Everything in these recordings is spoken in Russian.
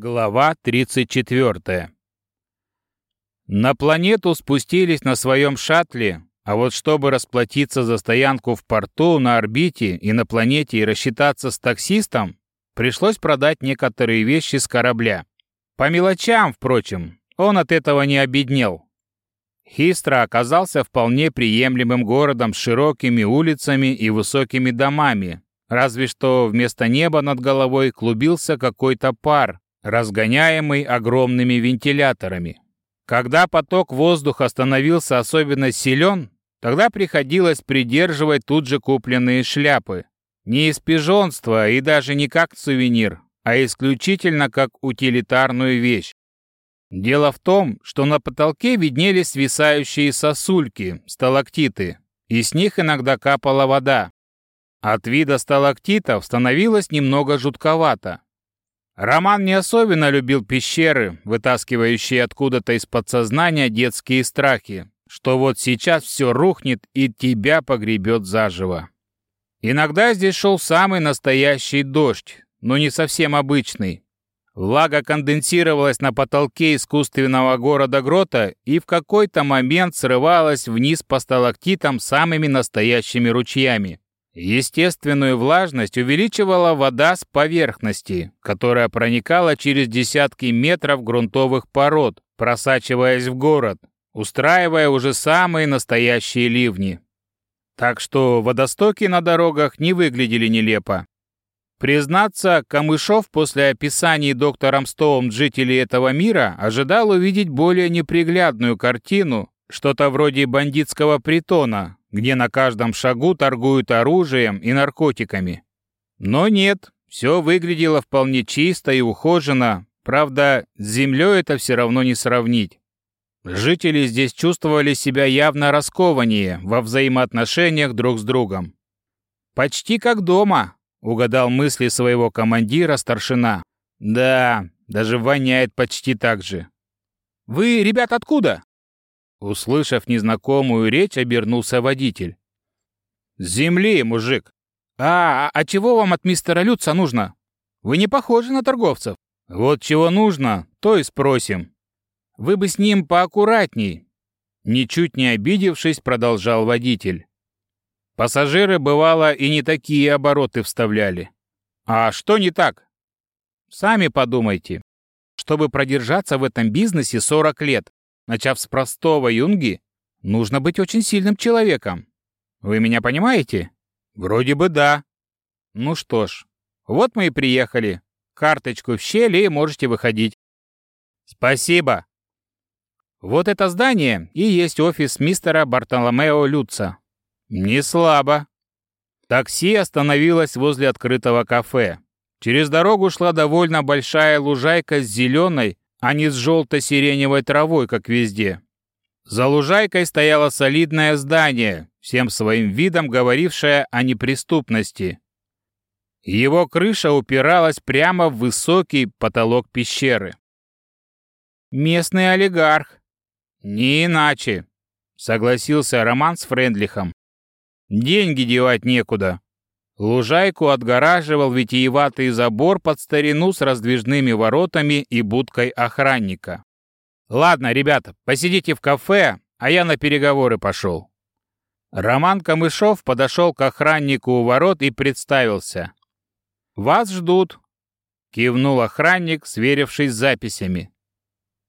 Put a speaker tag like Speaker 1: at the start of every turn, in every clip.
Speaker 1: Глава 34. На планету спустились на своем шаттле, а вот чтобы расплатиться за стоянку в порту, на орбите и на планете и рассчитаться с таксистом, пришлось продать некоторые вещи с корабля. По мелочам, впрочем, он от этого не обеднел. Хистра оказался вполне приемлемым городом с широкими улицами и высокими домами, разве что вместо неба над головой клубился какой-то пар, разгоняемый огромными вентиляторами. Когда поток воздуха становился особенно силен, тогда приходилось придерживать тут же купленные шляпы. Не из пижонства и даже не как сувенир, а исключительно как утилитарную вещь. Дело в том, что на потолке виднелись свисающие сосульки, сталактиты, и с них иногда капала вода. От вида сталактитов становилось немного жутковато. Роман не особенно любил пещеры, вытаскивающие откуда-то из подсознания детские страхи, что вот сейчас все рухнет и тебя погребет заживо. Иногда здесь шел самый настоящий дождь, но не совсем обычный. Влага конденсировалась на потолке искусственного города Грота и в какой-то момент срывалась вниз по сталактитам самыми настоящими ручьями. Естественную влажность увеличивала вода с поверхности, которая проникала через десятки метров грунтовых пород, просачиваясь в город, устраивая уже самые настоящие ливни. Так что водостоки на дорогах не выглядели нелепо. Признаться, Камышов после описаний доктором Стоум жителей этого мира ожидал увидеть более неприглядную картину, что-то вроде бандитского притона, где на каждом шагу торгуют оружием и наркотиками. Но нет, все выглядело вполне чисто и ухоженно, правда, с землей это все равно не сравнить. Жители здесь чувствовали себя явно раскованнее во взаимоотношениях друг с другом. «Почти как дома», — угадал мысли своего командира старшина. «Да, даже воняет почти так же». «Вы, ребят, откуда?» Услышав незнакомую речь, обернулся водитель. «С земли, мужик!» «А, а чего вам от мистера Люца нужно? Вы не похожи на торговцев». «Вот чего нужно, то и спросим». «Вы бы с ним поаккуратней», Ничуть не обидевшись, продолжал водитель. Пассажиры, бывало, и не такие обороты вставляли. А что не так? Сами подумайте. Чтобы продержаться в этом бизнесе 40 лет, Начав с простого юнги, нужно быть очень сильным человеком. Вы меня понимаете? Вроде бы да. Ну что ж, вот мы и приехали. Карточку в щели и можете выходить. Спасибо. Вот это здание и есть офис мистера Бартоломео Люца. Не слабо. Такси остановилось возле открытого кафе. Через дорогу шла довольно большая лужайка с зеленой, а не с желто-сиреневой травой, как везде. За лужайкой стояло солидное здание, всем своим видом говорившее о неприступности. Его крыша упиралась прямо в высокий потолок пещеры. «Местный олигарх». «Не иначе», — согласился Роман с Френдлихом. «Деньги девать некуда. Лужайку отгораживал витиеватый забор под старину с раздвижными воротами и будкой охранника. «Ладно, ребята, посидите в кафе, а я на переговоры пошел». Роман Камышов подошел к охраннику у ворот и представился. «Вас ждут», — кивнул охранник, сверившись с записями.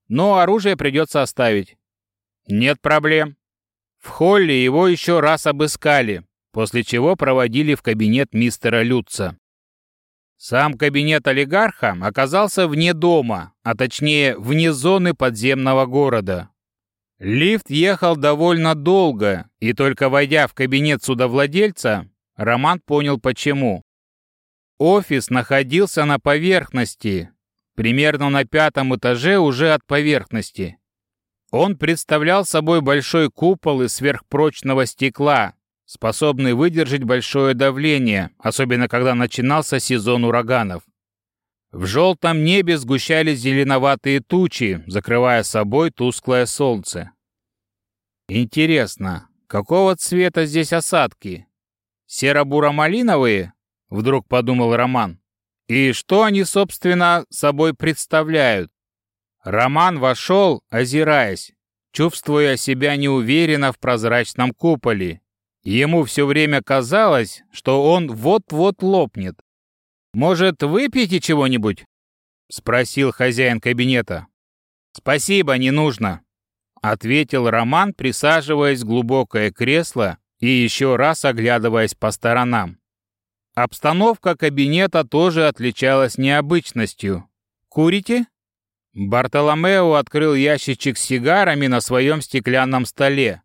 Speaker 1: «Но оружие придется оставить». «Нет проблем». В холле его еще раз обыскали, после чего проводили в кабинет мистера Люца. Сам кабинет олигарха оказался вне дома, а точнее вне зоны подземного города. Лифт ехал довольно долго, и только войдя в кабинет судовладельца, Роман понял почему. Офис находился на поверхности, примерно на пятом этаже уже от поверхности. Он представлял собой большой купол из сверхпрочного стекла, способный выдержать большое давление, особенно когда начинался сезон ураганов. В желтом небе сгущались зеленоватые тучи, закрывая собой тусклое солнце. Интересно, какого цвета здесь осадки? Серо-буро-малиновые? Вдруг подумал Роман. И что они, собственно, собой представляют? Роман вошел, озираясь, чувствуя себя неуверенно в прозрачном куполе. Ему все время казалось, что он вот-вот лопнет. «Может, выпьете чего-нибудь?» — спросил хозяин кабинета. «Спасибо, не нужно», — ответил Роман, присаживаясь в глубокое кресло и еще раз оглядываясь по сторонам. Обстановка кабинета тоже отличалась необычностью. «Курите?» Бартоломео открыл ящичек с сигарами на своем стеклянном столе.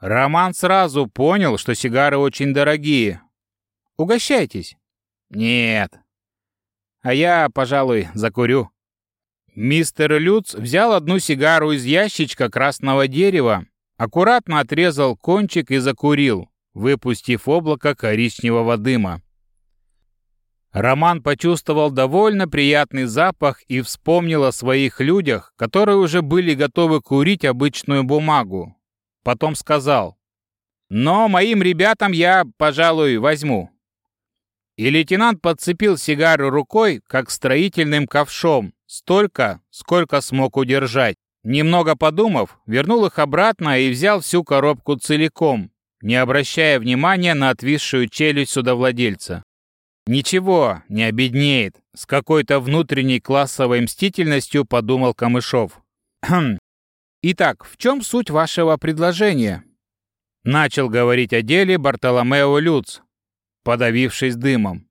Speaker 1: Роман сразу понял, что сигары очень дорогие. «Угощайтесь». «Нет». «А я, пожалуй, закурю». Мистер Люц взял одну сигару из ящичка красного дерева, аккуратно отрезал кончик и закурил, выпустив облако коричневого дыма. Роман почувствовал довольно приятный запах и вспомнил о своих людях, которые уже были готовы курить обычную бумагу. Потом сказал, «Но моим ребятам я, пожалуй, возьму». И лейтенант подцепил сигару рукой, как строительным ковшом, столько, сколько смог удержать. Немного подумав, вернул их обратно и взял всю коробку целиком, не обращая внимания на отвисшую челюсть судовладельца. «Ничего, не обеднеет», — с какой-то внутренней классовой мстительностью подумал Камышов. «Хм. Итак, в чем суть вашего предложения?» Начал говорить о деле Бартоломео Люц, подавившись дымом.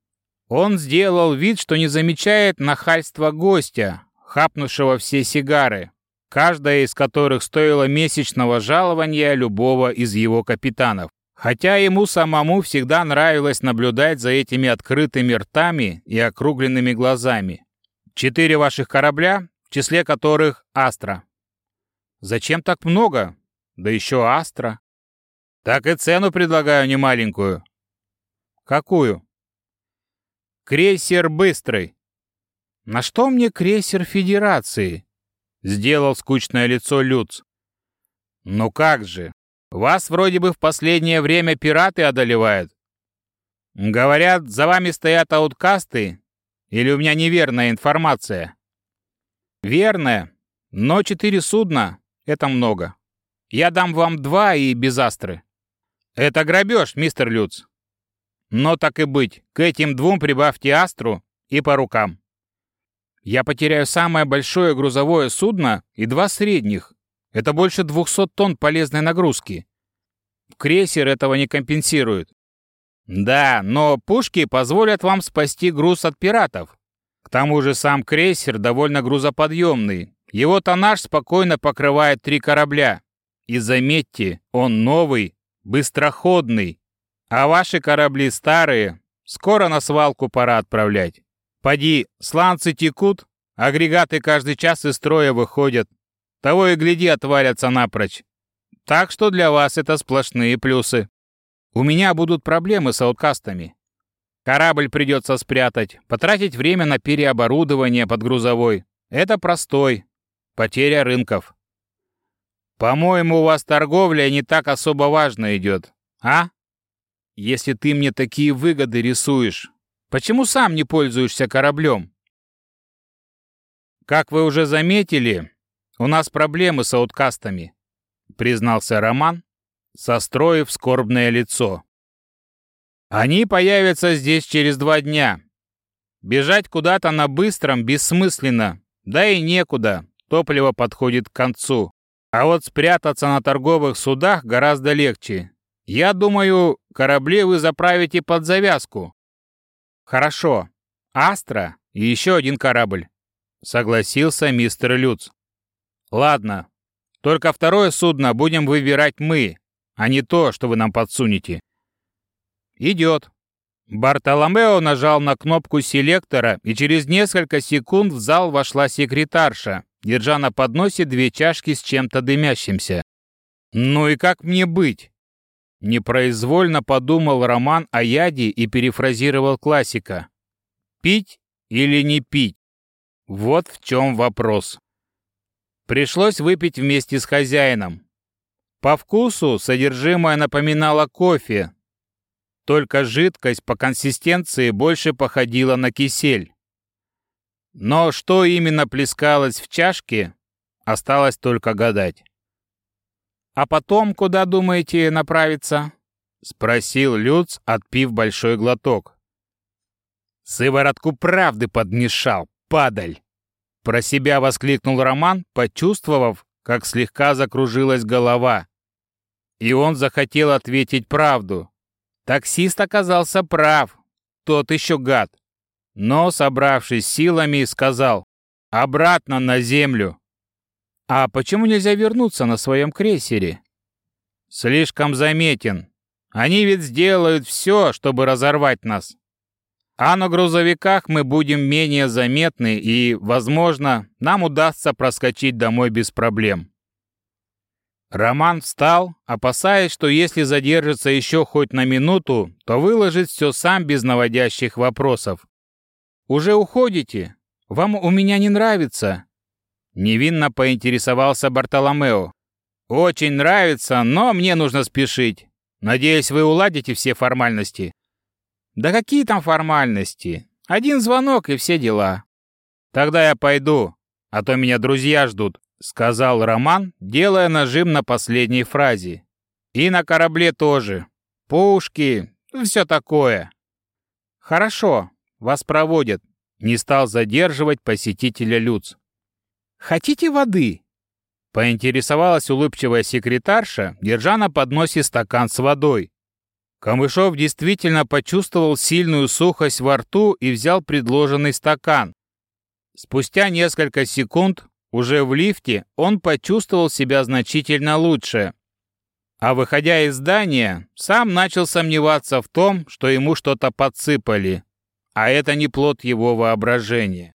Speaker 1: Он сделал вид, что не замечает нахальства гостя, хапнувшего все сигары, каждая из которых стоила месячного жалования любого из его капитанов. Хотя ему самому всегда нравилось наблюдать за этими открытыми ртами и округленными глазами. Четыре ваших корабля, в числе которых Астра. Зачем так много? Да еще Астра. Так и цену предлагаю немаленькую. Какую? Крейсер Быстрый. На что мне крейсер Федерации? Сделал скучное лицо Люц. Ну как же, вас вроде бы в последнее время пираты одолевают. Говорят, за вами стоят ауткасты, или у меня неверная информация? Верная, но четыре судна — это много. Я дам вам два и без астры. Это грабеж, мистер Люц. Но так и быть, к этим двум прибавьте астру и по рукам. Я потеряю самое большое грузовое судно и два средних, это больше 200 тонн полезной нагрузки. Крейсер этого не компенсирует. Да, но пушки позволят вам спасти груз от пиратов. К тому же сам крейсер довольно грузоподъемный. Его тоннаж спокойно покрывает три корабля. И заметьте, он новый, быстроходный. А ваши корабли старые, скоро на свалку пора отправлять. Поди, сланцы текут, агрегаты каждый час из строя выходят. Того и гляди, отвалятся напрочь. Так что для вас это сплошные плюсы. У меня будут проблемы с ауткастами. Корабль придется спрятать, потратить время на переоборудование под грузовой. Это простой. Потеря рынков. По-моему, у вас торговля не так особо важно идет, а? Если ты мне такие выгоды рисуешь, почему сам не пользуешься кораблем? Как вы уже заметили, «У нас проблемы с ауткастами», — признался Роман, состроив скорбное лицо. «Они появятся здесь через два дня. Бежать куда-то на быстром бессмысленно, да и некуда, топливо подходит к концу. А вот спрятаться на торговых судах гораздо легче. Я думаю, корабли вы заправите под завязку». «Хорошо. Астра и еще один корабль», — согласился мистер Люц. Ладно, только второе судно будем выбирать мы, а не то, что вы нам подсунете. Идет. Бартоломео нажал на кнопку селектора, и через несколько секунд в зал вошла секретарша, держа на подносе две чашки с чем-то дымящимся. «Ну и как мне быть?» Непроизвольно подумал Роман о яде и перефразировал классика. «Пить или не пить?» Вот в чем вопрос. Пришлось выпить вместе с хозяином. По вкусу содержимое напоминало кофе. только жидкость по консистенции больше походила на кисель. Но что именно плескалось в чашке, осталось только гадать. «А потом куда думаете направиться?» — спросил Люц, отпив большой глоток. «Сыворотку правды подмешал, падаль!» Про себя воскликнул Роман, почувствовав, как слегка закружилась голова. И он захотел ответить правду. Таксист оказался прав, тот еще гад. Но, собравшись силами, сказал «Обратно на землю». «А почему нельзя вернуться на своем крейсере?» «Слишком заметен. Они ведь сделают все, чтобы разорвать нас. А на грузовиках мы будем менее заметны и, возможно, нам удастся проскочить домой без проблем». Роман встал, опасаясь, что если задержится еще хоть на минуту, то выложит все сам без наводящих вопросов. «Уже уходите? Вам у меня не нравится?» Невинно поинтересовался Бартоломео. «Очень нравится, но мне нужно спешить. Надеюсь, вы уладите все формальности». «Да какие там формальности? Один звонок и все дела». «Тогда я пойду, а то меня друзья ждут», — сказал Роман, делая нажим на последней фразе. «И на корабле тоже. Пушки, все такое». «Хорошо, вас проводят», — не стал задерживать посетителя Люц. «Хотите воды?» Поинтересовалась улыбчивая секретарша, держа на подносе стакан с водой. Камышов действительно почувствовал сильную сухость во рту и взял предложенный стакан. Спустя несколько секунд, уже в лифте, он почувствовал себя значительно лучше. А выходя из здания, сам начал сомневаться в том, что ему что-то подсыпали. А это не плод его воображения.